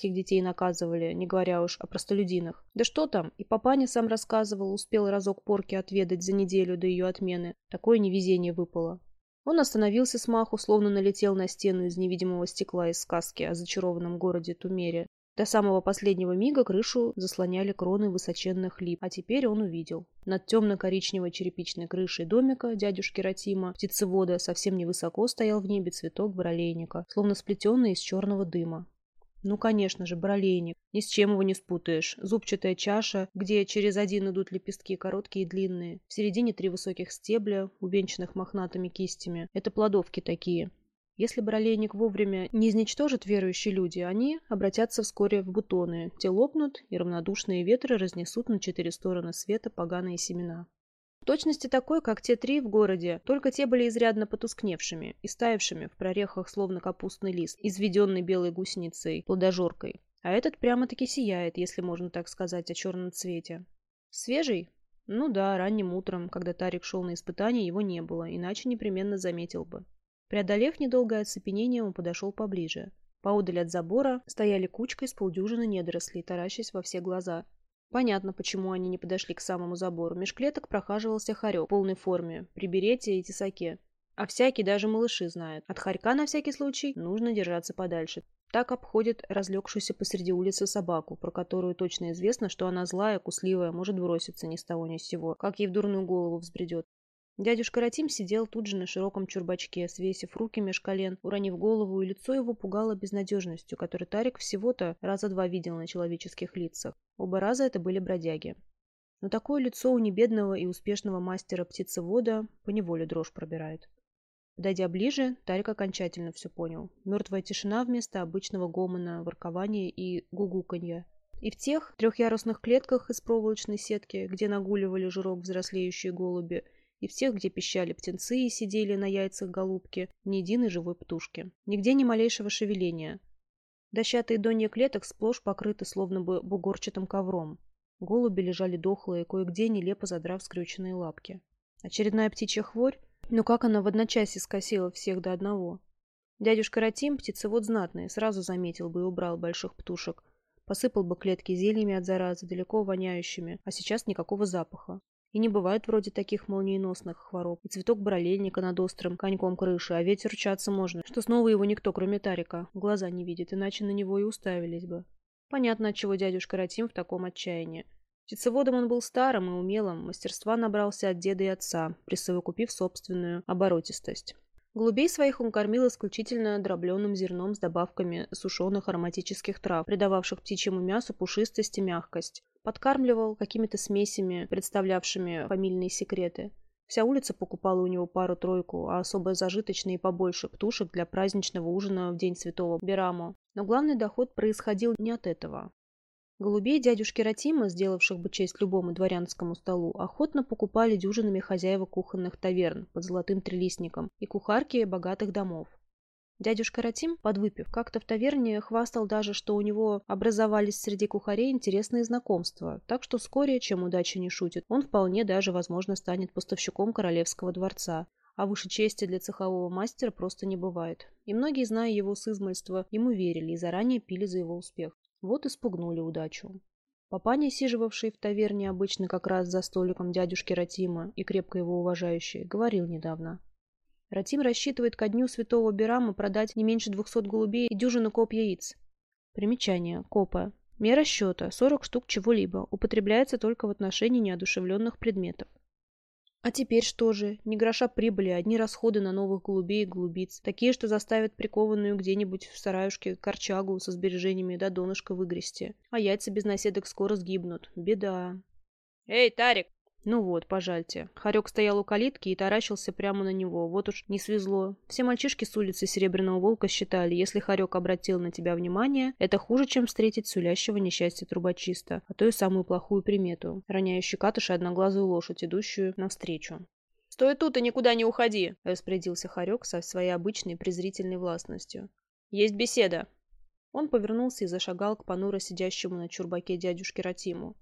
Тех детей наказывали, не говоря уж о простолюдинах. Да что там, и папаня сам рассказывал, успел разок порки отведать за неделю до ее отмены. Такое невезение выпало. Он остановился с маху, словно налетел на стену из невидимого стекла из сказки о зачарованном городе Тумере. До самого последнего мига крышу заслоняли кроны высоченных лип, а теперь он увидел. Над темно-коричневой черепичной крышей домика дядюшки Ратима, птицевода, совсем невысоко стоял в небе цветок баролейника, словно сплетенный из черного дыма. Ну, конечно же, бролейник. Ни с чем его не спутаешь. Зубчатая чаша, где через один идут лепестки, короткие и длинные. В середине три высоких стебля, увенчанных мохнатыми кистями. Это плодовки такие. Если бролейник вовремя не изничтожит верующие люди, они обратятся вскоре в бутоны. Те лопнут, и равнодушные ветры разнесут на четыре стороны света поганые семена. В точности такой, как те три в городе, только те были изрядно потускневшими и стаявшими в прорехах словно капустный лист, изведенный белой гусеницей, плодожоркой. А этот прямо-таки сияет, если можно так сказать, о черном цвете. Свежий? Ну да, ранним утром, когда Тарик шел на испытание, его не было, иначе непременно заметил бы. Преодолев недолгое оцепенение, он подошел поближе. Поодаль от забора стояли кучкой с полдюжины недорослей, таращась во все глаза. Понятно, почему они не подошли к самому забору. Меж клеток прохаживался хорек в полной форме, при берете и тесаке. А всякий, даже малыши, знают. От хорька на всякий случай нужно держаться подальше. Так обходит разлегшуюся посреди улицы собаку, про которую точно известно, что она злая, кусливая, может броситься ни с того ни с сего, как ей в дурную голову взбредет. Дядюшка Ратим сидел тут же на широком чурбачке, свесив руки меж колен, уронив голову, и лицо его пугало безнадежностью, которую Тарик всего-то раза два видел на человеческих лицах. Оба раза это были бродяги. Но такое лицо у небедного и успешного мастера птицевода поневоле дрожь пробирает. Подойдя ближе, Тарик окончательно все понял. Мертвая тишина вместо обычного гомона, воркования и гугуканья. И в тех трехъярусных клетках из проволочной сетки, где нагуливали жирок взрослеющие голуби, и всех, где пищали птенцы и сидели на яйцах голубки, ни единой живой птушки. Нигде ни малейшего шевеления. Дощатые донья клеток сплошь покрыты словно бы бугорчатым ковром. Голуби лежали дохлые, кое-где нелепо задрав скрюченные лапки. Очередная птичья хворь? Ну как она в одночасье скосила всех до одного? Дядюшка Ратим, птицевод знатный, сразу заметил бы и убрал больших птушек. Посыпал бы клетки зельями от заразы, далеко воняющими, а сейчас никакого запаха. И не бывает вроде таких молниеносных хвороб. И цветок бролельника над острым коньком крыши, а ветер рчаться можно, что снова его никто, кроме Тарика, глаза не видит, иначе на него и уставились бы. Понятно, отчего дядюшка Ратим в таком отчаянии. Птицеводом он был старым и умелым, мастерства набрался от деда и отца, присовокупив собственную оборотистость. Голубей своих он кормил исключительно дробленым зерном с добавками сушеных ароматических трав, придававших птичьему мясу пушистость и мягкость. Подкармливал какими-то смесями, представлявшими фамильные секреты. Вся улица покупала у него пару-тройку, а особо зажиточные побольше птушек для праздничного ужина в день святого Берамо. Но главный доход происходил не от этого. Голубей дядюшки Ратима, сделавших бы честь любому дворянскому столу, охотно покупали дюжинами хозяева кухонных таверн под золотым трелистником и кухарки богатых домов. Дядюшка Ратим, подвыпив, как-то в таверне хвастал даже, что у него образовались среди кухарей интересные знакомства, так что вскоре, чем удача не шутит, он вполне даже, возможно, станет поставщиком королевского дворца. А выше чести для цехового мастера просто не бывает. И многие, зная его с измольства, ему верили и заранее пили за его успех. Вот и спугнули удачу. Папаня, сиживавший в таверне обычно как раз за столиком дядюшки Ратима и крепко его уважающий, говорил недавно. Ратим рассчитывает ко дню святого Берама продать не меньше двухсот голубей и дюжину коп яиц. Примечание. Копа. Мера счета. 40 штук чего-либо. Употребляется только в отношении неодушевленных предметов. А теперь что же? Ни гроша прибыли, одни расходы на новых голубей и голубиц. Такие, что заставят прикованную где-нибудь в сараюшке корчагу со сбережениями до донышка выгрести. А яйца без наседок скоро сгибнут. Беда. «Эй, Тарик!» Ну вот, пожальте. Харек стоял у калитки и таращился прямо на него. Вот уж не свезло. Все мальчишки с улицы Серебряного Волка считали, если Харек обратил на тебя внимание, это хуже, чем встретить сулящего несчастья трубочиста, а то и самую плохую примету, роняющую катыши одноглазую лошадь, идущую навстречу. «Стой тут и никуда не уходи!» — распорядился Харек со своей обычной презрительной властностью. «Есть беседа!» Он повернулся и зашагал к понуро сидящему на чурбаке дядюшке Ратиму.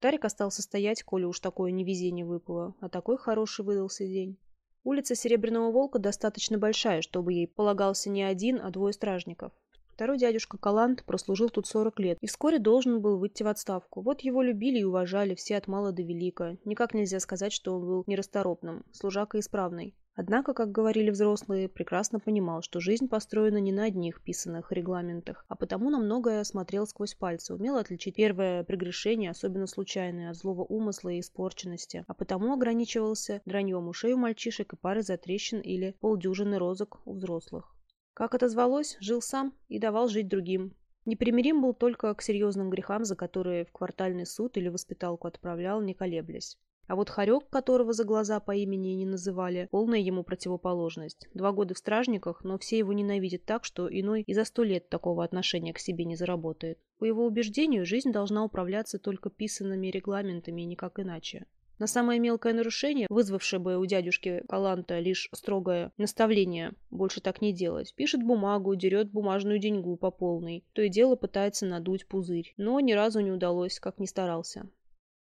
Тарик остался стоять, коли уж такое невезение выпало, а такой хороший выдался день. Улица Серебряного Волка достаточно большая, чтобы ей полагался не один, а двое стражников. Второй дядюшка Калант прослужил тут 40 лет и вскоре должен был выйти в отставку. Вот его любили и уважали все от мала до велика. Никак нельзя сказать, что он был нерасторопным, служака исправный. Однако, как говорили взрослые, прекрасно понимал, что жизнь построена не на одних писанных регламентах, а потому на многое смотрел сквозь пальцы, умел отличить первое прегрешение, особенно случайное, от злого умысла и испорченности, а потому ограничивался драньем ушей у мальчишек и парой затрещин или полдюжины розок у взрослых. Как это звалось, жил сам и давал жить другим. Непримирим был только к серьезным грехам, за которые в квартальный суд или воспиталку отправлял, не колеблясь. А вот Харек, которого за глаза по имени не называли, полная ему противоположность. Два года в стражниках, но все его ненавидят так, что иной и за сто лет такого отношения к себе не заработает. По его убеждению, жизнь должна управляться только писанными регламентами и никак иначе. На самое мелкое нарушение, вызвавшее бы у дядюшки Каланта лишь строгое наставление больше так не делать, пишет бумагу, дерет бумажную деньгу по полной, то и дело пытается надуть пузырь, но ни разу не удалось, как ни старался.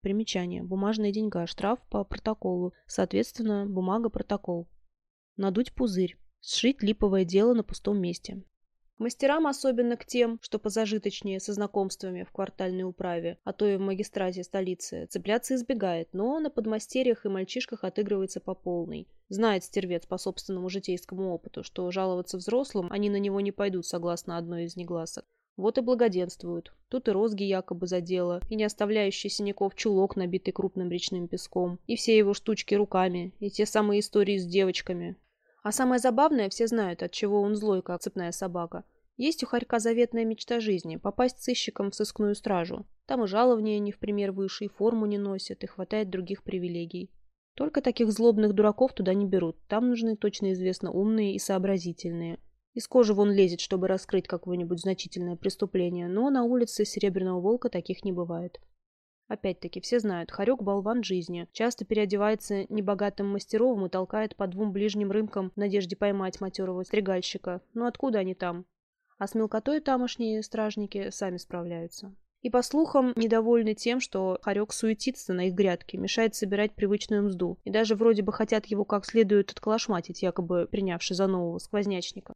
Примечание. Бумажная деньга. Штраф по протоколу. Соответственно, бумага-протокол. Надуть пузырь. Сшить липовое дело на пустом месте. Мастерам, особенно к тем, что позажиточнее со знакомствами в квартальной управе, а то и в магистрате столицы, цепляться избегает, но на подмастерьях и мальчишках отыгрывается по полной. Знает стервец по собственному житейскому опыту, что жаловаться взрослым они на него не пойдут согласно одной из негласок. Вот и благоденствуют. Тут и розги якобы задело, и не оставляющий синяков чулок, набитый крупным речным песком, и все его штучки руками, и те самые истории с девочками. А самое забавное, все знают, от чего он злой, как цепная собака. Есть у Харька заветная мечта жизни – попасть сыщиком в сыскную стражу. Там и жалования не в пример выше, и форму не носят, и хватает других привилегий. Только таких злобных дураков туда не берут. Там нужны точно известно умные и сообразительные – из кожи вон лезет, чтобы раскрыть какое-нибудь значительное преступление, но на улице Серебряного Волка таких не бывает. Опять-таки, все знают, Харек – болван жизни. Часто переодевается небогатым мастеровым и толкает по двум ближним рынкам в надежде поймать матерого стригальщика. Но откуда они там? А с мелкотой тамошние стражники сами справляются. И, по слухам, недовольны тем, что Харек суетится на их грядке, мешает собирать привычную мзду. И даже вроде бы хотят его как следует отколошматить, якобы принявший за нового сквознячника.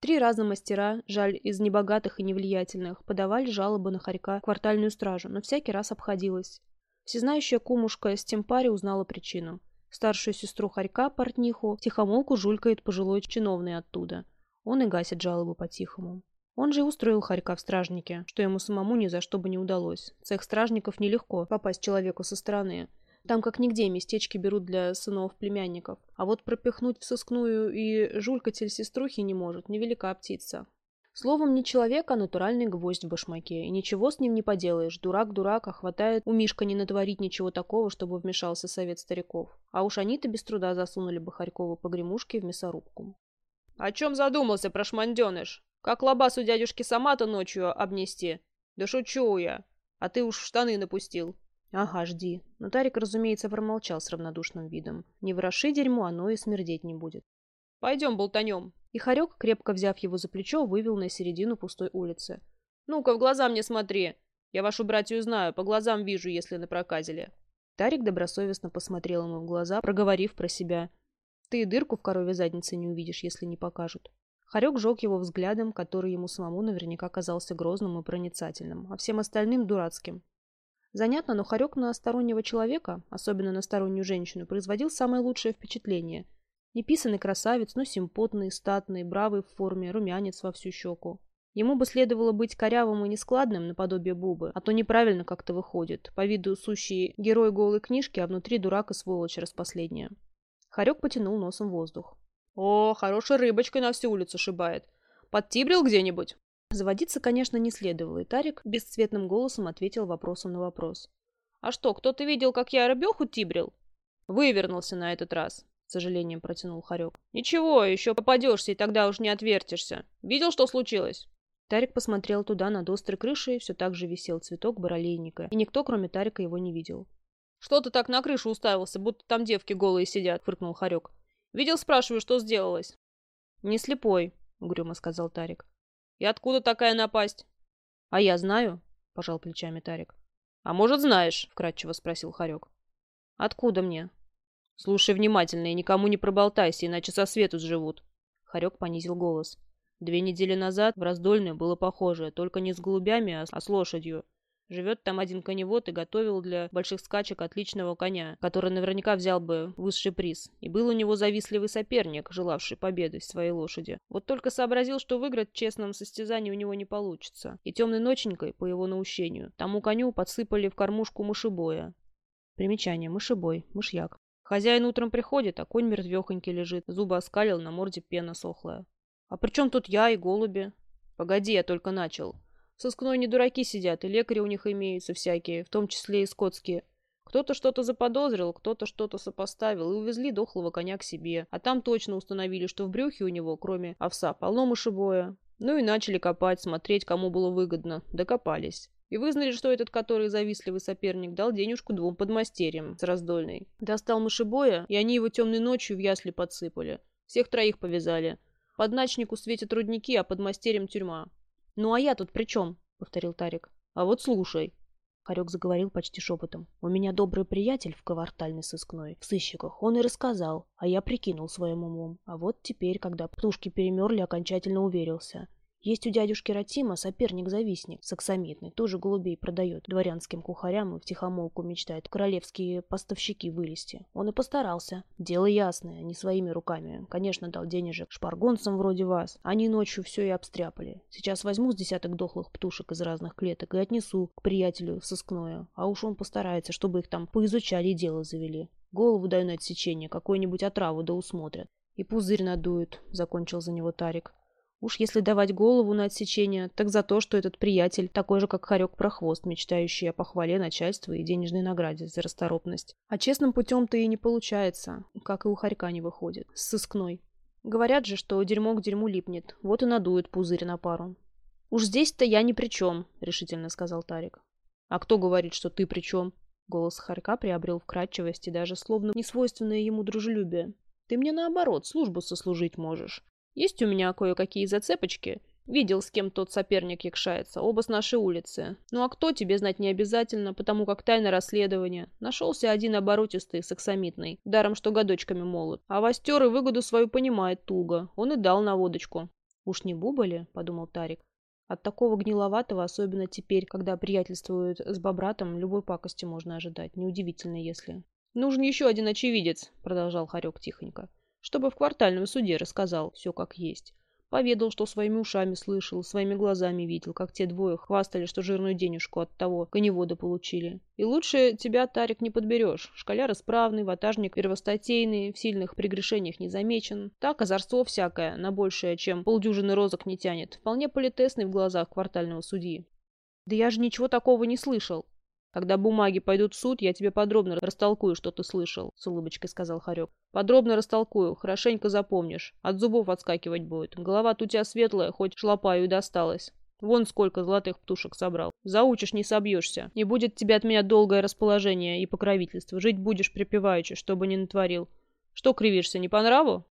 Три раза мастера, жаль, из небогатых и невлиятельных, подавали жалобы на Харька в квартальную стражу, но всякий раз обходилось. Всезнающая кумушка с Темпари узнала причину. Старшую сестру Харька, портниху, тихомолку жулькает пожилой чиновный оттуда. Он и гасит жалобы по-тихому. Он же и устроил Харька в стражнике, что ему самому ни за что бы не удалось. Цех стражников нелегко попасть человеку со стороны. Там как нигде местечки берут для сынов-племянников. А вот пропихнуть в сыскную и жулькатель сеструхи не может, невелика птица. Словом, не человек, а натуральный гвоздь в башмаке. И ничего с ним не поделаешь. Дурак дурака, хватает у Мишка не натворить ничего такого, чтобы вмешался совет стариков. А уж они-то без труда засунули бы Харькова погремушки в мясорубку. — О чем задумался, прошманденыш? Как лобасу дядюшки сама-то ночью обнести? Да шучу я. А ты уж штаны напустил. «Ага, жди». Но Тарик, разумеется, промолчал с равнодушным видом. «Не вороши дерьмо, оно и смердеть не будет». «Пойдем болтанем». И Харек, крепко взяв его за плечо, вывел на середину пустой улицы. «Ну-ка, в глаза мне смотри. Я вашу братью знаю, по глазам вижу, если напроказили». Тарик добросовестно посмотрел ему в глаза, проговорив про себя. «Ты и дырку в корове заднице не увидишь, если не покажут». Харек жег его взглядом, который ему самому наверняка казался грозным и проницательным, а всем остальным – дурацким. Занятно, но хорек на стороннего человека, особенно на стороннюю женщину, производил самое лучшее впечатление. Неписанный красавец, но симпотный, статный, бравый в форме, румянец во всю щеку. Ему бы следовало быть корявым и нескладным, наподобие Бубы, а то неправильно как-то выходит. По виду сущий герой голой книжки, а внутри дурак и сволочь распоследняя. Харек потянул носом воздух. «О, хорошей рыбочкой на всю улицу шибает. Подтибрил где-нибудь?» Заводиться, конечно, не следовало, и Тарик бесцветным голосом ответил вопросом на вопрос. «А что, кто-то видел, как я рыбеху тибрил?» «Вывернулся на этот раз», — с сожалением протянул Харек. «Ничего, еще попадешься, и тогда уж не отвертишься. Видел, что случилось?» Тарик посмотрел туда, над острой крышей все так же висел цветок баролейника, и никто, кроме Тарика, его не видел. «Что ты так на крышу уставился, будто там девки голые сидят?» — фыркнул Харек. «Видел, спрашиваю, что сделалось?» «Не слепой», — угрюмо сказал Тарик. И откуда такая напасть? — А я знаю, — пожал плечами Тарик. — А может, знаешь? — вкратчиво спросил Харек. — Откуда мне? — Слушай внимательно и никому не проболтайся, иначе со свету сживут. Харек понизил голос. — Две недели назад в Раздольной было похожее, только не с голубями, а с лошадью. Живет там один коневод и готовил для больших скачек отличного коня, который наверняка взял бы высший приз. И был у него завистливый соперник, желавший победы своей лошади. Вот только сообразил, что выиграть в честном состязании у него не получится. И темной ноченькой, по его наущению, тому коню подсыпали в кормушку мышебоя. Примечание. Мышебой. Мышьяк. Хозяин утром приходит, а конь мертвехонький лежит, зубы оскалил, на морде пена сохлая. «А при чем тут я и голуби?» «Погоди, я только начал. Сыскной не дураки сидят, и лекари у них имеются всякие, в том числе и скотские. Кто-то что-то заподозрил, кто-то что-то сопоставил, и увезли дохлого коня к себе. А там точно установили, что в брюхе у него, кроме овса, полно мышебоя. Ну и начали копать, смотреть, кому было выгодно. Докопались. И вызнали, что этот, который завистливый соперник, дал денежку двум подмастерьям с раздольной. Достал мышебоя, и они его темной ночью в ясли подсыпали. Всех троих повязали. Подначнику светят рудники, а под мастерем тюрьма. «Ну а я тут при чем?» — повторил Тарик. «А вот слушай». Харек заговорил почти шепотом. «У меня добрый приятель в квартальной сыскной, в сыщиках. Он и рассказал, а я прикинул своим умом. А вот теперь, когда птушки перемерли, окончательно уверился. Есть у дядюшки Ратима соперник-завистник, саксамитный, тоже голубей продает, дворянским кухарям и втихомолку мечтает королевские поставщики вылезти. Он и постарался. Дело ясное, не своими руками. Конечно, дал денежек шпаргонцам вроде вас. Они ночью все и обстряпали. Сейчас возьму с десяток дохлых птушек из разных клеток и отнесу к приятелю в сыскное. А уж он постарается, чтобы их там поизучали и дело завели. Голову даю на отсечение, какую-нибудь отраву да усмотрят. И пузырь надуют, закончил за него Тарик. Уж если давать голову на отсечение, так за то, что этот приятель такой же, как хорек-прохвост, мечтающий о похвале начальства и денежной награде за расторопность. А честным путем-то и не получается, как и у хорька не выходит, с сыскной. Говорят же, что дерьмо к дерьму липнет, вот и надует пузырь на пару. «Уж здесь-то я ни при чем», — решительно сказал Тарик. «А кто говорит, что ты при чем?» Голос Харька приобрел вкрадчивость и даже словно несвойственное ему дружелюбие. «Ты мне наоборот службу сослужить можешь. Есть у меня кое-какие зацепочки. Видел, с кем тот соперник якшается. Оба с нашей улицы. Ну а кто, тебе знать не обязательно, потому как тайна расследования. Нашелся один оборотистый, саксамитный. Даром, что годочками молод. А Востер и выгоду свою понимает туго. Он и дал на водочку. «Уж не Бубали?» – подумал Тарик. От такого гниловатого, особенно теперь, когда приятельствуют с бобратом, любой пакости можно ожидать. Неудивительно, если... «Нужен еще один очевидец», — продолжал Харек тихонько чтобы в квартальном суде рассказал все как есть. Поведал, что своими ушами слышал, своими глазами видел, как те двое хвастали, что жирную денежку от того коневода получили. И лучше тебя, Тарик, не подберешь. Школяр исправный, ватажник первостатейный, в сильных прегрешениях не замечен. Так, озорство всякое, на большее, чем полдюжины розок не тянет. Вполне политесный в глазах квартального судьи. Да я же ничего такого не слышал. Когда бумаги пойдут в суд, я тебе подробно растолкую, что ты слышал», — с улыбочкой сказал Харек. «Подробно растолкую, хорошенько запомнишь. От зубов отскакивать будет. Голова-то у тебя светлая, хоть шлопаю и досталась. Вон сколько золотых птушек собрал. Заучишь, не собьешься. Не будет тебе от меня долгое расположение и покровительство. Жить будешь припеваючи, чтобы не натворил. Что кривишься, не по нраву?»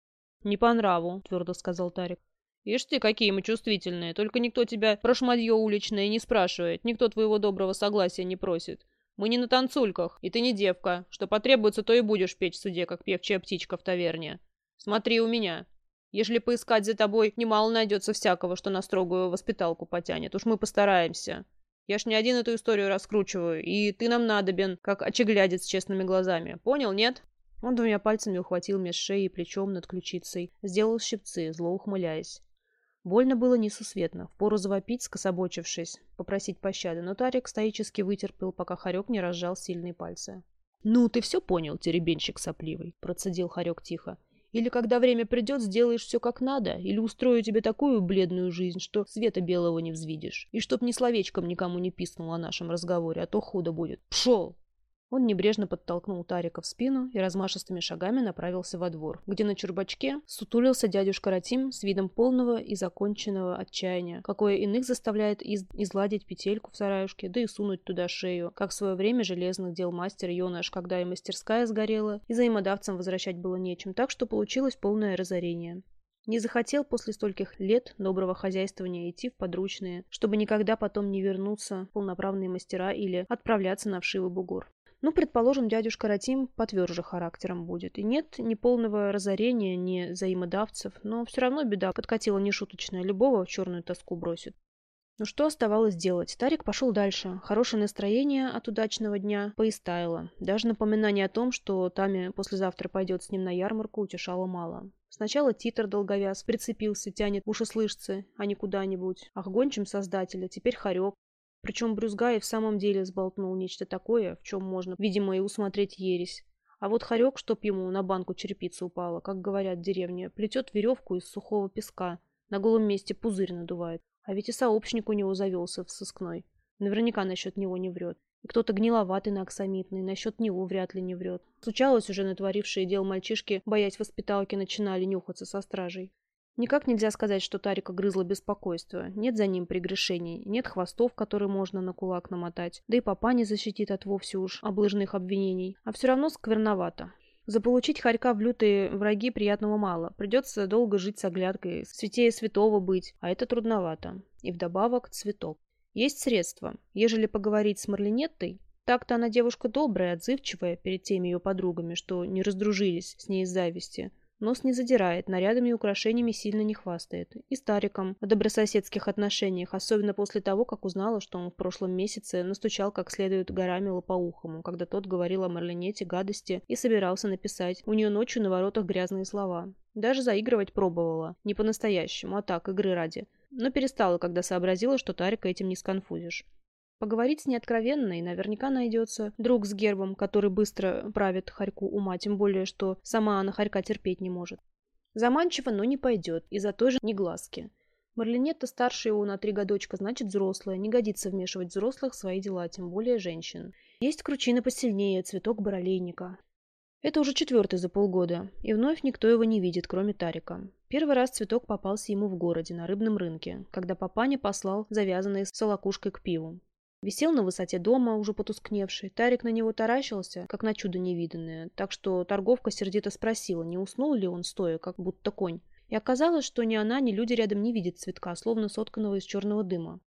«Не по нраву», — твердо сказал Тарик. Ишь ты, какие мы чувствительные. Только никто тебя про шмадье уличное не спрашивает, никто твоего доброго согласия не просит. Мы не на танцульках, и ты не девка. Что потребуется, то и будешь петь в суде, как певчая птичка в таверне. Смотри у меня. Ежели поискать за тобой, немало найдется всякого, что на строгую воспиталку потянет. Уж мы постараемся. Я ж не один эту историю раскручиваю, и ты нам надобен, как очеглядец с честными глазами. Понял, нет?» Он двумя пальцами ухватил меж шеей и плечом над ключицей, сделал щипцы, зло ухмыляясь. Больно было несусветно, впору завопить, скособочившись, попросить пощады, но Тарик стоически вытерпел, пока Харек не разжал сильные пальцы. «Ну, ты все понял, теребенщик сопливый», — процедил Харек тихо. «Или когда время придет, сделаешь все как надо, или устрою тебе такую бледную жизнь, что света белого не взвидишь, и чтоб ни словечком никому не пискнул о нашем разговоре, а то худо будет. Пшел!» Он небрежно подтолкнул Тарика в спину и размашистыми шагами направился во двор, где на чурбачке сутулился дядюшка Ратим с видом полного и законченного отчаяния, какое иных заставляет из изладить петельку в сараюшке, да и сунуть туда шею, как в свое время железных дел мастер Йонаш, когда и мастерская сгорела, и взаимодавцам возвращать было нечем, так что получилось полное разорение. Не захотел после стольких лет доброго хозяйствования идти в подручные, чтобы никогда потом не вернуться полноправные мастера или отправляться на вшивый бугор. Ну, предположим, дядюшка Ратим потверже характером будет. И нет ни полного разорения, ни взаимодавцев, но все равно беда подкатила нешуточная, любого в черную тоску бросит. Ну что оставалось делать? Тарик пошел дальше. Хорошее настроение от удачного дня поистаяло. Даже напоминание о том, что Тами послезавтра пойдет с ним на ярмарку, утешало мало. Сначала титр долговяз прицепился, тянет уши слышцы, а не куда-нибудь. Ах, гончим создателя, теперь хорек. Причем Брюзга и в самом деле сболтнул нечто такое, в чем можно, видимо, и усмотреть ересь. А вот хорек, чтоб ему на банку черепица упала, как говорят в деревне, плетет веревку из сухого песка, на голом месте пузырь надувает. А ведь и сообщник у него завелся в сыскной. Наверняка насчет него не врет. И кто-то гниловатый на оксамитный, насчет него вряд ли не врет. Случалось уже натворившие дел мальчишки, боясь воспиталки, начинали нюхаться со стражей. Никак нельзя сказать, что Тарика грызло беспокойство. Нет за ним прегрешений, нет хвостов, которые можно на кулак намотать. Да и папа не защитит от вовсе уж облыжных обвинений. А все равно скверновато. Заполучить хорька в лютые враги приятного мало. Придется долго жить с оглядкой, святее святого быть, а это трудновато. И вдобавок цветок. Есть средства. Ежели поговорить с Марлинеттой, так-то она девушка добрая, отзывчивая перед теми ее подругами, что не раздружились с ней из зависти – Нос не задирает, нарядами и украшениями сильно не хвастает. И стариком в добрососедских отношениях, особенно после того, как узнала, что он в прошлом месяце настучал как следует горами лопоухому, когда тот говорил о Марлинете гадости и собирался написать у нее ночью на воротах грязные слова. Даже заигрывать пробовала. Не по-настоящему, а так, игры ради. Но перестала, когда сообразила, что Тарика этим не сконфузишь. Поговорить с ней откровенно, и наверняка найдется друг с гербом, который быстро правит Харьку ума, тем более, что сама она Харька терпеть не может. Заманчиво, но не пойдет, из-за той же негласки. Марлинетта старше его на три годочка, значит взрослая, не годится вмешивать взрослых в свои дела, тем более женщин. Есть кручина посильнее, цветок баролейника. Это уже четвертый за полгода, и вновь никто его не видит, кроме Тарика. Первый раз цветок попался ему в городе, на рыбном рынке, когда папаня послал завязанный с солокушкой к пиву. Висел на высоте дома, уже потускневший. Тарик на него таращился, как на чудо невиданное, так что торговка сердито спросила, не уснул ли он стоя, как будто конь. И оказалось, что ни она, ни люди рядом не видят цветка, словно сотканного из черного дыма.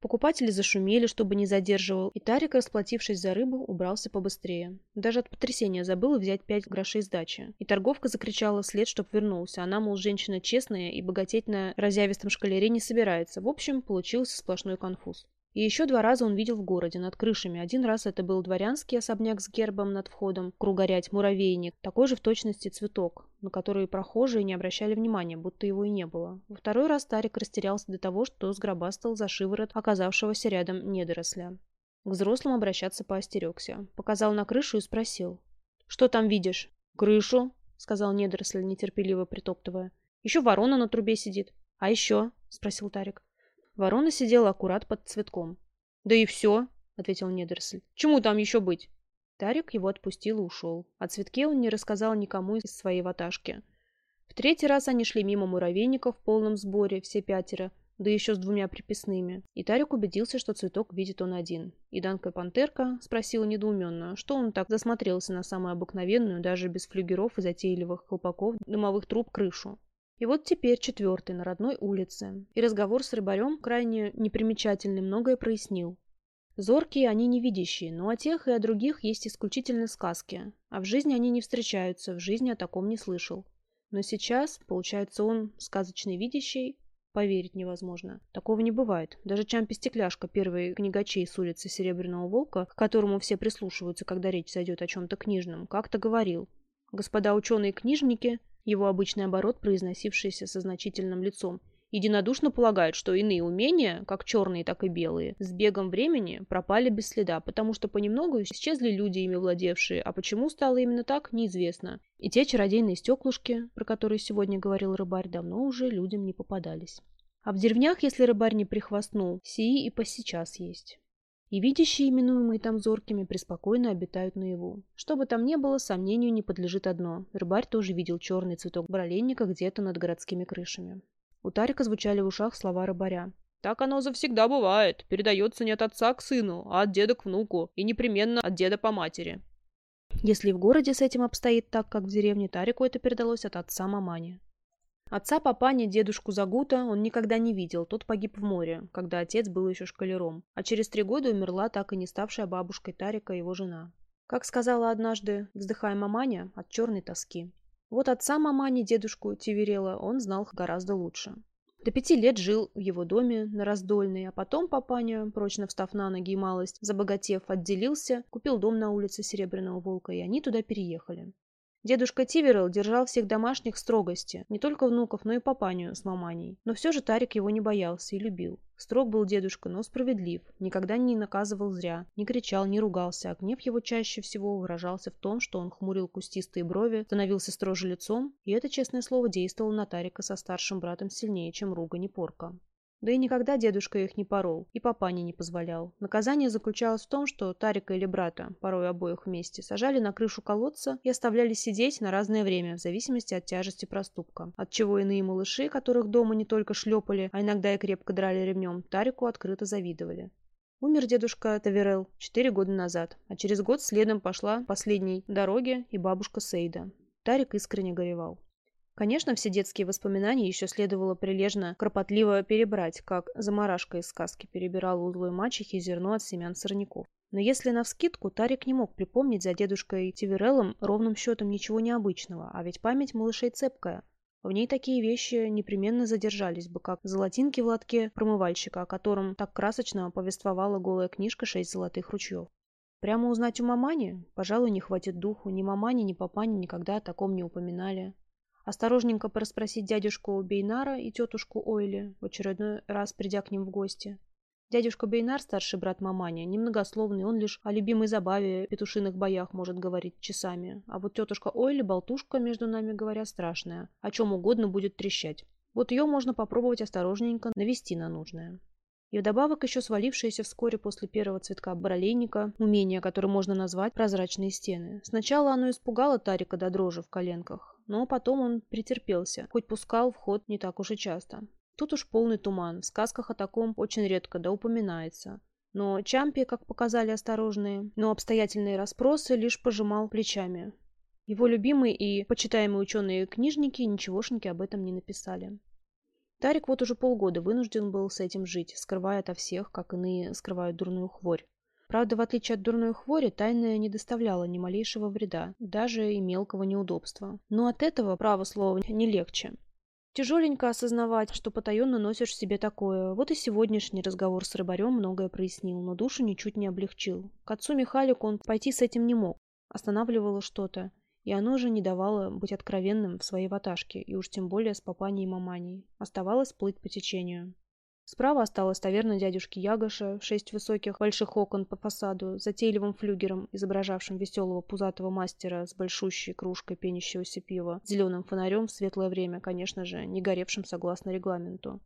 Покупатели зашумели, чтобы не задерживал, и Тарик, расплатившись за рыбу, убрался побыстрее. Даже от потрясения забыл взять пять грошей сдачи. И торговка закричала вслед, чтоб вернулся. Она, мол, женщина честная и богатеть на разявистом шкалере не собирается. В общем, получился сплошной конфуз. И еще два раза он видел в городе, над крышами. Один раз это был дворянский особняк с гербом над входом, кругорять, муравейник, такой же в точности цветок, на который прохожие не обращали внимания, будто его и не было. Во второй раз Тарик растерялся до того, что сгробастал за шиворот оказавшегося рядом недоросля. К взрослым обращаться поостерегся. Показал на крышу и спросил. «Что там видишь?» «Крышу», — сказал недоросль, нетерпеливо притоптывая. «Еще ворона на трубе сидит». «А еще?» — спросил Тарик. Ворона сидела аккурат под цветком. «Да и все», — ответил недоросль. «Чему там еще быть?» Тарик его отпустил и ушел. О цветке он не рассказал никому из своей ваташки. В третий раз они шли мимо муравейников в полном сборе, все пятеро, да еще с двумя приписными. И Тарик убедился, что цветок видит он один. И Данка Пантерка спросила недоуменно, что он так засмотрелся на самую обыкновенную, даже без флюгеров и затейливых колпаков, дымовых труб крышу. И вот теперь четвертый на родной улице. И разговор с рыбарем, крайне непримечательный, многое прояснил. Зоркие они невидящие, но о тех и о других есть исключительно сказки. А в жизни они не встречаются, в жизни о таком не слышал. Но сейчас, получается, он, сказочный видящий, поверить невозможно. Такого не бывает. Даже Чампи-стекляшка, первый книгачей с улицы Серебряного Волка, к которому все прислушиваются, когда речь зайдет о чем-то книжном, как-то говорил. Господа ученые-книжники его обычный оборот, произносившийся со значительным лицом, единодушно полагают, что иные умения, как черные, так и белые, с бегом времени пропали без следа, потому что понемногу исчезли люди, ими владевшие, а почему стало именно так, неизвестно. И те чародейные стеклушки, про которые сегодня говорил рыбарь, давно уже людям не попадались. А в деревнях, если рыбарь не прихвастнул, сии и по сейчас есть. И видящие, именуемые там зоркими, преспокойно обитают наяву. Что бы там ни было, сомнению не подлежит одно. Рыбарь тоже видел черный цветок бролейника где-то над городскими крышами. У Тарика звучали в ушах слова рыбаря. «Так оно завсегда бывает. Передается не от отца к сыну, а от деда к внуку. И непременно от деда по матери». Если в городе с этим обстоит так, как в деревне, Тарику это передалось от отца мамани. Отца Папани, дедушку Загута, он никогда не видел, тот погиб в море, когда отец был еще шкалером, а через три года умерла так и не ставшая бабушкой Тарика его жена. Как сказала однажды, вздыхая маманя, от черной тоски. Вот отца мамани, дедушку Тиверела, он знал гораздо лучше. До пяти лет жил в его доме на Раздольной, а потом папаня, прочно встав на ноги и малость, забогатев, отделился, купил дом на улице Серебряного Волка, и они туда переехали. Дедушка Тиверел держал всех домашних в строгости, не только внуков, но и папаню с маманей. Но все же Тарик его не боялся и любил. Строг был дедушка, но справедлив, никогда не наказывал зря, не кричал, не ругался, а гнев его чаще всего выражался в том, что он хмурил кустистые брови, становился строже лицом, и это, честное слово, действовало на Тарика со старшим братом сильнее, чем ругань и порка. Да и никогда дедушка их не порол, и папане не позволял. Наказание заключалось в том, что Тарика или брата, порой обоих вместе, сажали на крышу колодца и оставляли сидеть на разное время, в зависимости от тяжести проступка. Отчего иные малыши, которых дома не только шлепали, а иногда и крепко драли ремнем, Тарику открыто завидовали. Умер дедушка Таверел четыре года назад, а через год следом пошла последней дороге и бабушка Сейда. Тарик искренне горевал. Конечно, все детские воспоминания еще следовало прилежно, кропотливо перебрать, как заморашка из сказки перебирала у злой мачехи зерно от семян сорняков. Но если навскидку, Тарик не мог припомнить за дедушкой Тивереллом ровным счетом ничего необычного, а ведь память малышей цепкая. В ней такие вещи непременно задержались бы, как золотинки в лотке промывальщика, о котором так красочно повествовала голая книжка «Шесть золотых ручьев». Прямо узнать у мамани? Пожалуй, не хватит духу. Ни мамани, ни папани никогда о таком не упоминали. Осторожненько порасспросить дядюшку Бейнара и тетушку Ойли, в очередной раз придя к ним в гости. Дядюшка Бейнар, старший брат мамани, немногословный, он лишь о любимой забаве петушиных боях может говорить часами. А вот тетушка Ойли, болтушка, между нами говоря, страшная. О чем угодно будет трещать. Вот ее можно попробовать осторожненько навести на нужное. И вдобавок еще свалившееся вскоре после первого цветка баролейника умение, которое можно назвать прозрачные стены. Сначала оно испугало Тарика до дрожи в коленках, но потом он претерпелся, хоть пускал в ход не так уж и часто. Тут уж полный туман, в сказках о таком очень редко да упоминается. Но Чампи, как показали осторожные, но обстоятельные расспросы, лишь пожимал плечами. Его любимые и почитаемые ученые-книжники ничегошеньки об этом не написали. Тарик вот уже полгода вынужден был с этим жить, скрывая ото всех, как иные скрывают дурную хворь. Правда, в отличие от дурной хвори, тайная не доставляла ни малейшего вреда, даже и мелкого неудобства. Но от этого, право слово, не легче. Тяжеленько осознавать, что потаенно носишь себе такое. Вот и сегодняшний разговор с рыбарем многое прояснил, но душу ничуть не облегчил. К отцу Михалику он пойти с этим не мог. Останавливало что-то. И оно же не давало быть откровенным в своей ваташке, и уж тем более с папаней и маманей. Оставалось плыть по течению. Справа осталась таверна дядюшки Ягоша, шесть высоких больших окон по фасаду, затейливым флюгером, изображавшим веселого пузатого мастера с большущей кружкой пенящегося пива, зеленым фонарем в светлое время, конечно же, не горевшим согласно регламенту.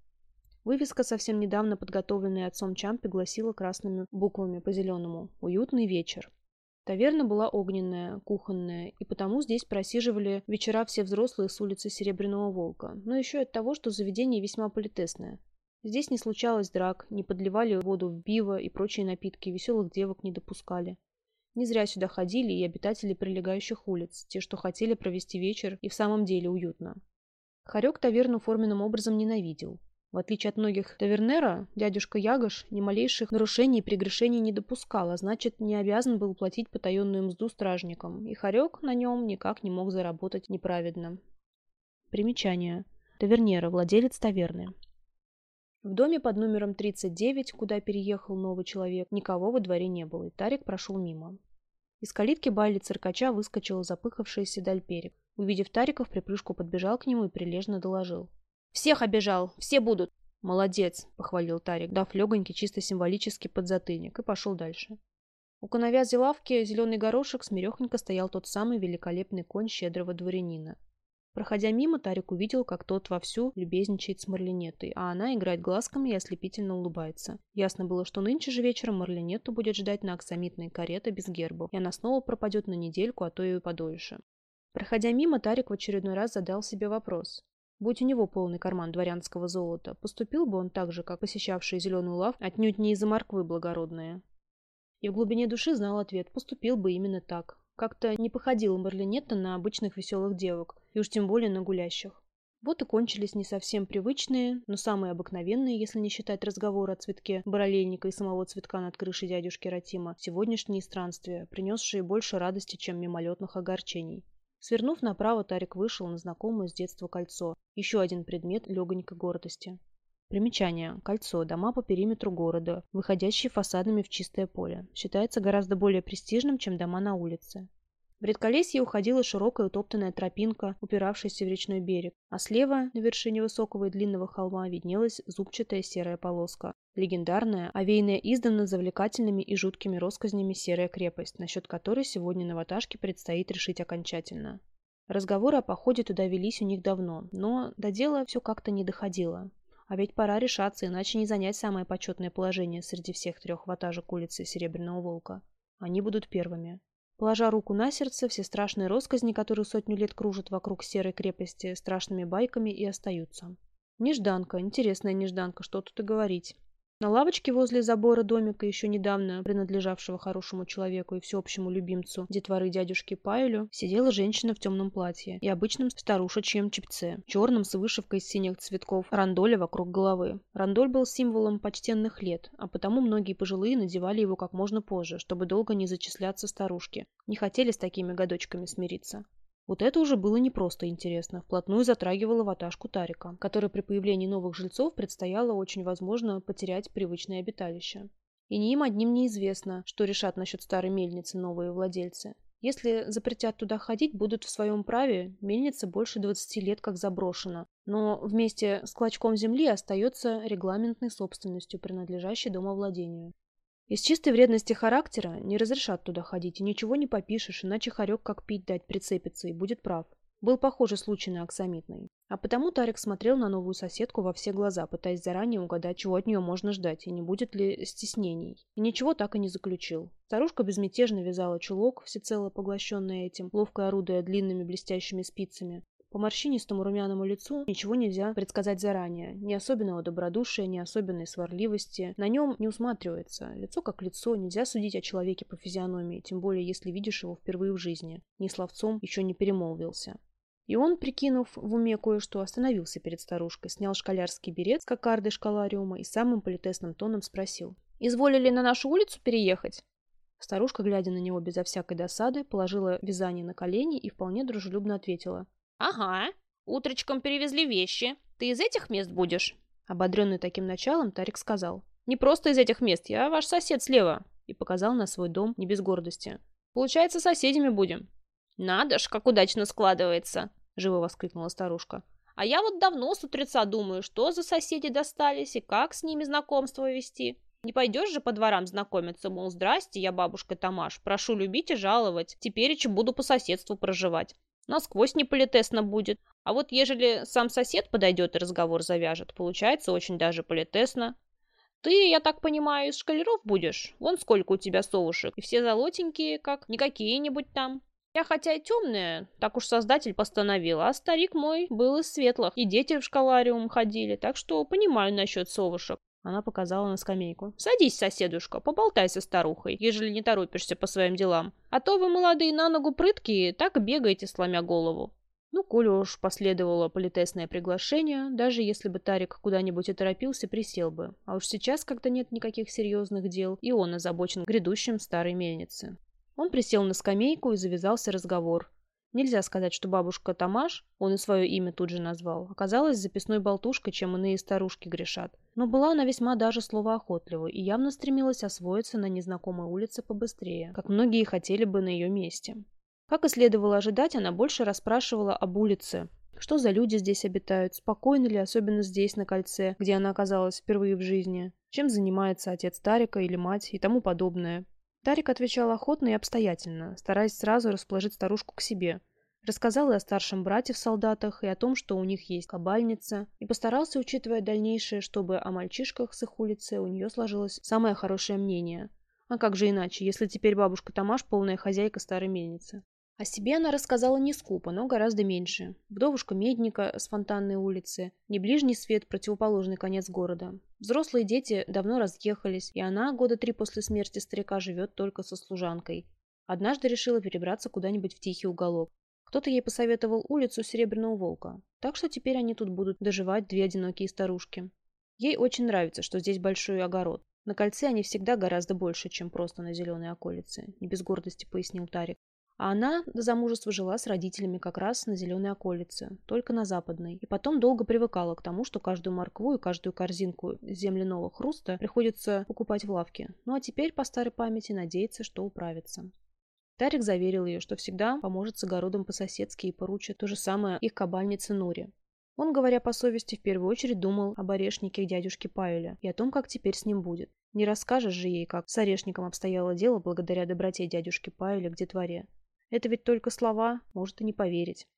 Вывеска, совсем недавно подготовленная отцом Чампи, гласила красными буквами по-зеленому «Уютный вечер». Таверна была огненная, кухонная, и потому здесь просиживали вечера все взрослые с улицы Серебряного Волка, но еще от того, что заведение весьма политесное. Здесь не случалось драк, не подливали воду в пиво и прочие напитки, веселых девок не допускали. Не зря сюда ходили и обитатели прилегающих улиц, те, что хотели провести вечер и в самом деле уютно. Харек таверну форменным образом ненавидел. В отличие от многих тавернера, дядюшка Ягош ни малейших нарушений и прегрешений не допускал, а значит, не обязан был платить потаенную мзду стражникам, и Харек на нем никак не мог заработать неправедно. Примечание. Тавернера, владелец таверны. В доме под номером 39, куда переехал новый человек, никого во дворе не было, и Тарик прошел мимо. Из калитки Байли циркача выскочил запыхавшийся Дальперик. Увидев Тарика, в припрыжку подбежал к нему и прилежно доложил. «Всех обижал! Все будут!» «Молодец!» — похвалил Тарик, дав легонький, чисто символический подзатыльник, и пошел дальше. У коновязи лавки зеленый горошек смирехонько стоял тот самый великолепный конь щедрого дворянина. Проходя мимо, Тарик увидел, как тот вовсю любезничает с Марлинетой, а она играет глазками и ослепительно улыбается. Ясно было, что нынче же вечером Марлинету будет ждать на аксамитной карета без гербов, и она снова пропадет на недельку, а то и подольше. Проходя мимо, Тарик в очередной раз задал себе вопрос. Будь у него полный карман дворянского золота, поступил бы он так же, как посещавший зеленую лав, отнюдь не из-за морквы благородные. И в глубине души знал ответ, поступил бы именно так. Как-то не походила Марлинетта на обычных веселых девок, и уж тем более на гулящих. Вот и кончились не совсем привычные, но самые обыкновенные, если не считать разговор о цветке баролельника и самого цветка над крышей дядюшки Ратима, сегодняшние странствия, принесшие больше радости, чем мимолетных огорчений. Свернув направо, Тарик вышел на знакомое с детства кольцо, еще один предмет легонькой гордости. Примечание. Кольцо. Дома по периметру города, выходящие фасадами в чистое поле. Считается гораздо более престижным, чем дома на улице. В редколесье уходила широкая утоптанная тропинка, упиравшаяся в речной берег, а слева, на вершине высокого и длинного холма, виднелась зубчатая серая полоска. Легендарная, овеянная издавна завлекательными и жуткими россказнями серая крепость, насчет которой сегодня на ваташке предстоит решить окончательно. Разговоры о походе туда велись у них давно, но до дела все как-то не доходило. А ведь пора решаться, иначе не занять самое почетное положение среди всех трех ватажек улицы Серебряного Волка. Они будут первыми. Положа руку на сердце, все страшные росказни, которые сотню лет кружат вокруг серой крепости, страшными байками и остаются. Нежданка, интересная нежданка, что тут и говорить. На лавочке возле забора домика, еще недавно принадлежавшего хорошему человеку и всеобщему любимцу детворы дядюшки Пайлю, сидела женщина в темном платье и обычном старушечьем чепце, черном с вышивкой из синих цветков, рандоля вокруг головы. Рандоль был символом почтенных лет, а потому многие пожилые надевали его как можно позже, чтобы долго не зачисляться старушки. Не хотели с такими годочками смириться. Вот это уже было не просто интересно, вплотную затрагивало ваташку Тарика, которой при появлении новых жильцов предстояло очень возможно потерять привычное обиталище. И не им одним неизвестно, что решат насчет старой мельницы новые владельцы. Если запретят туда ходить, будут в своем праве, мельница больше 20 лет как заброшена. Но вместе с клочком земли остается регламентной собственностью, принадлежащей домовладению. Из чистой вредности характера не разрешат туда ходить, и ничего не попишешь, иначе хорек как пить дать прицепится и будет прав. Был похожий случай на Оксамитной. А потому Тарик смотрел на новую соседку во все глаза, пытаясь заранее угадать, чего от нее можно ждать, и не будет ли стеснений. И ничего так и не заключил. Старушка безмятежно вязала чулок, всецело поглощенный этим, ловко орудуя длинными блестящими спицами. По морщинистому румяному лицу ничего нельзя предсказать заранее. Ни особенного добродушия, ни особенной сварливости. На нем не усматривается. Лицо как лицо, нельзя судить о человеке по физиономии, тем более если видишь его впервые в жизни. Ни словцом еще не перемолвился. И он, прикинув в уме кое-что, остановился перед старушкой, снял школярский берет с кокардой школариума и самым политесным тоном спросил. «Изволили на нашу улицу переехать?» Старушка, глядя на него безо всякой досады, положила вязание на колени и вполне дружелюбно ответила. «Ага. Утречком перевезли вещи. Ты из этих мест будешь?» Ободренный таким началом, Тарик сказал. «Не просто из этих мест, я ваш сосед слева». И показал на свой дом не без гордости. «Получается, соседями будем». «Надо ж, как удачно складывается!» Живо воскликнула старушка. «А я вот давно с утреца думаю, что за соседи достались и как с ними знакомство вести. Не пойдешь же по дворам знакомиться, мол, здрасте, я бабушка Тамаш, прошу любить и жаловать, теперь еще буду по соседству проживать. Насквозь неполитесно будет. А вот ежели сам сосед подойдет и разговор завяжет, получается очень даже политесно. Ты, я так понимаю, из шкалеров будешь? Вон сколько у тебя совушек. И все золотенькие, как не какие-нибудь там. Я хотя и темная, так уж создатель постановил, а старик мой был из светлых, и дети в школариум ходили, так что понимаю насчет совушек. Она показала на скамейку. «Садись, соседушка, поболтай со старухой, ежели не торопишься по своим делам. А то вы, молодые, на ногу прыткие, так бегаете, сломя голову». Ну, коли уж последовало политесное приглашение, даже если бы Тарик куда-нибудь и торопился, присел бы. А уж сейчас, когда нет никаких серьезных дел, и он озабочен грядущим старой мельницы. Он присел на скамейку и завязался разговор. Нельзя сказать, что бабушка Тамаш, он и свое имя тут же назвал, оказалась записной болтушкой, чем иные старушки грешат. Но была она весьма даже словоохотливой и явно стремилась освоиться на незнакомой улице побыстрее, как многие хотели бы на ее месте. Как и следовало ожидать, она больше расспрашивала об улице, что за люди здесь обитают, спокойно ли, особенно здесь, на кольце, где она оказалась впервые в жизни, чем занимается отец Тарика или мать и тому подобное. Тарик отвечал охотно и обстоятельно, стараясь сразу расположить старушку к себе. Рассказал и о старшем брате в солдатах, и о том, что у них есть кабальница, и постарался, учитывая дальнейшее, чтобы о мальчишках с их улицы у нее сложилось самое хорошее мнение. А как же иначе, если теперь бабушка Тамаш полная хозяйка старой мельницы? О себе она рассказала не скупо, но гораздо меньше. Вдовушка Медника с фонтанной улицы, не ближний свет, противоположный конец города. Взрослые дети давно разъехались, и она года три после смерти старика живет только со служанкой. Однажды решила перебраться куда-нибудь в тихий уголок. Кто-то ей посоветовал улицу Серебряного Волка, так что теперь они тут будут доживать две одинокие старушки. Ей очень нравится, что здесь большой огород. На кольце они всегда гораздо больше, чем просто на зеленой околице, не без гордости пояснил Тарик. А она до замужества жила с родителями как раз на зеленой околице, только на западной. И потом долго привыкала к тому, что каждую моркву и каждую корзинку земляного хруста приходится покупать в лавке. Ну а теперь, по старой памяти, надеется, что управится. Тарик заверил ее, что всегда поможет с огородом по-соседски и поручит то же самое их кабальнице Нуре. Он, говоря по совести, в первую очередь думал об орешнике дядюшки Павеля и о том, как теперь с ним будет. Не расскажешь же ей, как с орешником обстояло дело благодаря доброте дядюшки Павеля к детворе. Это ведь только слова, может и не поверить.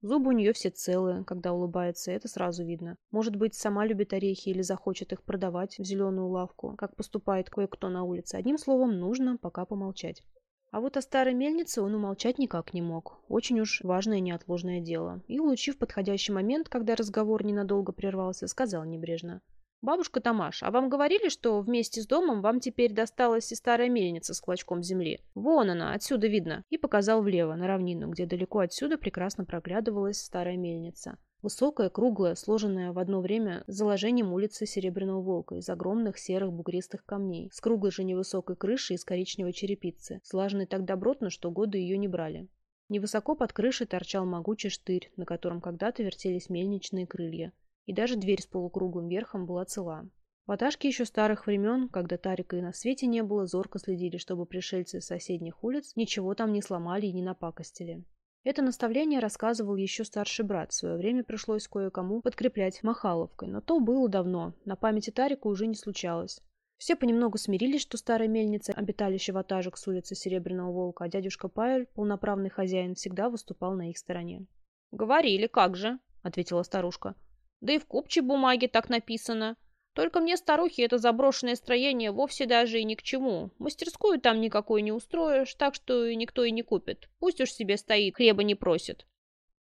Зубы у нее все целые, когда улыбается, это сразу видно. Может быть, сама любит орехи или захочет их продавать в зеленую лавку, как поступает кое-кто на улице. Одним словом, нужно пока помолчать. А вот о старой мельнице он умолчать никак не мог. Очень уж важное и неотложное дело. И, улучив подходящий момент, когда разговор ненадолго прервался, сказал небрежно. «Бабушка Тамаш, а вам говорили, что вместе с домом вам теперь досталась и старая мельница с клочком земли? Вон она, отсюда видно!» И показал влево, на равнину, где далеко отсюда прекрасно проглядывалась старая мельница. Высокая, круглая, сложенная в одно время заложением улицы Серебряного Волка из огромных серых бугристых камней, с круглой же невысокой крышей из коричневой черепицы, слаженной так добротно, что годы ее не брали. Невысоко под крышей торчал могучий штырь, на котором когда-то вертелись мельничные крылья, и даже дверь с полукруглым верхом была цела. Ваташки еще старых времен, когда Тарика и на свете не было, зорко следили, чтобы пришельцы с соседних улиц ничего там не сломали и не напакостили. Это наставление рассказывал еще старший брат. В свое время пришлось кое-кому подкреплять махаловкой, но то было давно, на памяти Тарика уже не случалось. Все понемногу смирились, что старая мельница – обиталище ватажек с улицы Серебряного Волка, а дядюшка Павель, полноправный хозяин, всегда выступал на их стороне. «Говорили, как же», – ответила старушка. «Да и в купчей бумаге так написано. Только мне, старухи, это заброшенное строение вовсе даже и ни к чему. Мастерскую там никакой не устроишь, так что никто и не купит. Пусть уж себе стоит, хлеба не просит.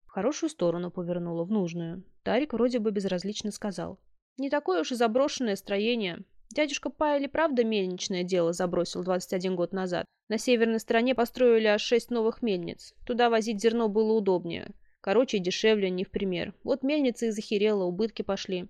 В хорошую сторону повернула, в нужную. Тарик вроде бы безразлично сказал. Не такое уж и заброшенное строение. Дядюшка Пайли правда мельничное дело забросил 21 год назад. На северной стороне построили аж шесть новых мельниц. Туда возить зерно было удобнее. Короче, дешевле, не в пример. Вот мельница и захерела, убытки пошли.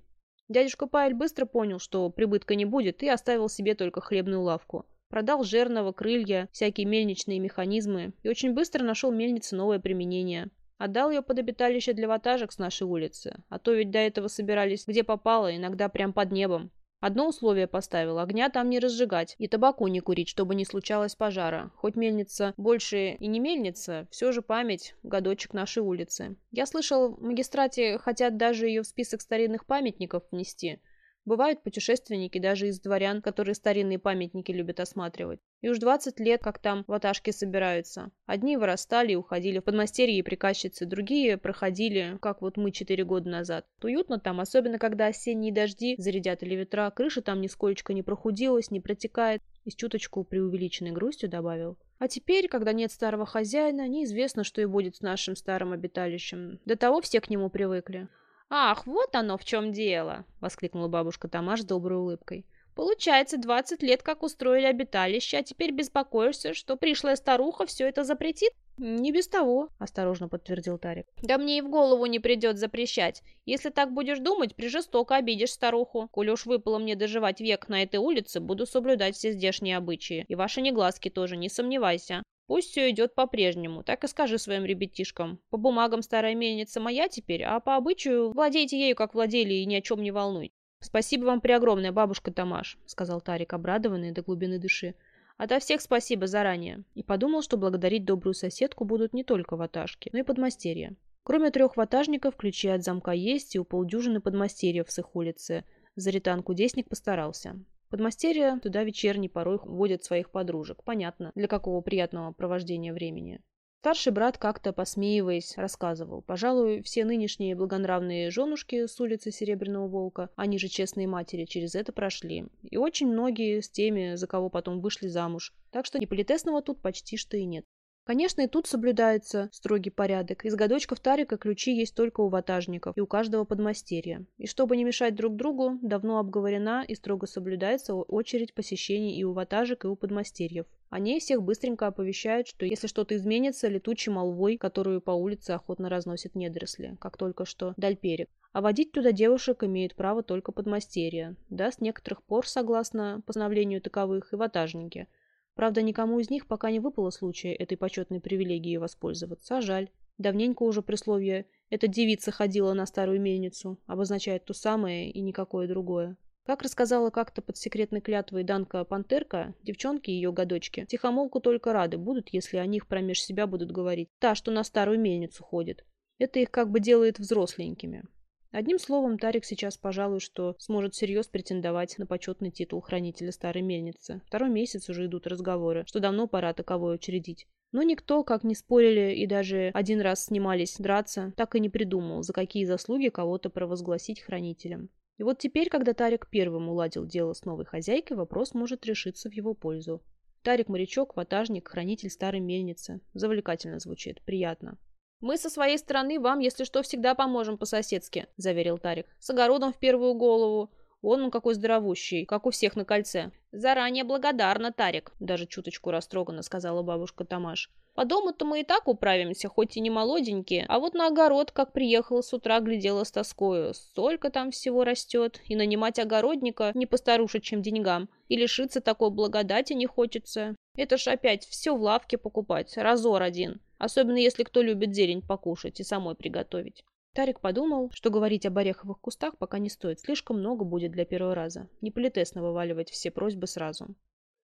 Дядюшка Пайль быстро понял, что прибытка не будет, и оставил себе только хлебную лавку. Продал жерного, крылья, всякие мельничные механизмы, и очень быстро нашел мельнице новое применение. Отдал ее под обиталище для ватажек с нашей улицы, а то ведь до этого собирались где попало, иногда прям под небом. Одно условие поставил – огня там не разжигать и табаку не курить, чтобы не случалось пожара. Хоть мельница больше и не мельница, все же память – годочек нашей улицы. Я слышал, в магистрате хотят даже ее в список старинных памятников внести. Бывают путешественники даже из дворян, которые старинные памятники любят осматривать. И уж 20 лет, как там ваташки собираются. Одни вырастали и уходили в подмастерье и приказчицы, другие проходили, как вот мы 4 года назад. Уютно там, особенно когда осенние дожди зарядят или ветра, крыша там нисколько не прохудилась, не протекает. И с чуточку преувеличенной грустью добавил. А теперь, когда нет старого хозяина, неизвестно, что и будет с нашим старым обиталищем. До того все к нему привыкли. «Ах, вот оно в чем дело!» — воскликнула бабушка Тамаш с доброй улыбкой. «Получается, двадцать лет как устроили обиталище, а теперь беспокоишься, что пришлая старуха все это запретит?» «Не без того», — осторожно подтвердил Тарик. «Да мне и в голову не придет запрещать. Если так будешь думать, прижестоко обидишь старуху. Коль уж выпало мне доживать век на этой улице, буду соблюдать все здешние обычаи. И ваши негласки тоже, не сомневайся. Пусть все идет по-прежнему, так и скажи своим ребятишкам. По бумагам старая мельница моя теперь, а по обычаю владейте ею, как владели, и ни о чем не волнуй. «Спасибо вам преогромное, бабушка Тамаш», — сказал Тарик, обрадованный до глубины души. «Ото всех спасибо заранее». И подумал, что благодарить добрую соседку будут не только ватажки, но и подмастерья. Кроме трех ватажников, ключи от замка есть и у полдюжины подмастерьев с их улицы. Заритан кудесник постарался. Подмастерья туда вечерний порой водят своих подружек. Понятно, для какого приятного провождения времени. Старший брат, как-то посмеиваясь, рассказывал. Пожалуй, все нынешние благонравные женушки с улицы Серебряного Волка, они же честные матери, через это прошли. И очень многие с теми, за кого потом вышли замуж. Так что неполитесного тут почти что и нет. Конечно, и тут соблюдается строгий порядок. Из годочков Тарика ключи есть только у ватажников и у каждого подмастерья. И чтобы не мешать друг другу, давно обговорена и строго соблюдается очередь посещений и у ватажек, и у подмастерьев. Они всех быстренько оповещают, что если что-то изменится, летучей молвой, которую по улице охотно разносят недоросли, как только что Дальперик. А водить туда девушек имеют право только подмастерья, да, с некоторых пор, согласно постановлению таковых, и ватажники – Правда, никому из них пока не выпало случая этой почетной привилегией воспользоваться, а жаль. Давненько уже присловие «эта девица ходила на старую мельницу» обозначает то самое и никакое другое. Как рассказала как-то под секретной клятвой Данка Пантерка, девчонки ее годочки тихомолку только рады будут, если о них промеж себя будут говорить. Та, что на старую мельницу ходит. Это их как бы делает взросленькими. Одним словом, Тарик сейчас, пожалуй, что сможет всерьез претендовать на почетный титул хранителя старой мельницы. Второй месяц уже идут разговоры, что давно пора таковой учредить. Но никто, как не спорили и даже один раз снимались драться, так и не придумал, за какие заслуги кого-то провозгласить хранителем. И вот теперь, когда Тарик первым уладил дело с новой хозяйкой, вопрос может решиться в его пользу. Тарик морячок, ватажник, хранитель старой мельницы. Завлекательно звучит, приятно. «Мы со своей стороны вам, если что, всегда поможем по-соседски», — заверил Тарик. «С огородом в первую голову. Вон он какой здоровущий, как у всех на кольце. Заранее благодарна, Тарик, даже чуточку растроганно сказала бабушка Тамаш. По дому-то мы и так управимся, хоть и не молоденькие, а вот на огород, как приехала с утра, глядела с тоскою. Столько там всего растет, и нанимать огородника не постаруше, чем деньгам. И лишиться такой благодати не хочется. Это ж опять все в лавке покупать, разор один. Особенно если кто любит зелень покушать и самой приготовить. Тарик подумал, что говорить об ореховых кустах пока не стоит, слишком много будет для первого раза. Не политесно вываливать все просьбы сразу.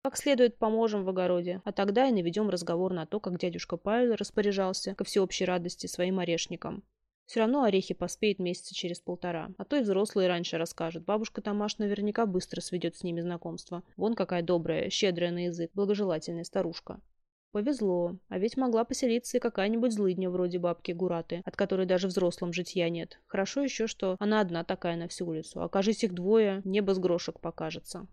Как следует поможем в огороде, а тогда и наведем разговор на то, как дядюшка Павел распоряжался ко всеобщей радости своим орешникам. Все равно орехи поспеет месяца через полтора, а то и взрослые раньше расскажут. Бабушка Тамаш наверняка быстро сведет с ними знакомство. Вон какая добрая, щедрая на язык, благожелательная старушка. Повезло, а ведь могла поселиться и какая-нибудь злыдня вроде бабки Гураты, от которой даже взрослым житья нет. Хорошо еще, что она одна такая на всю улицу. Окажись их двое, небо с грошек покажется.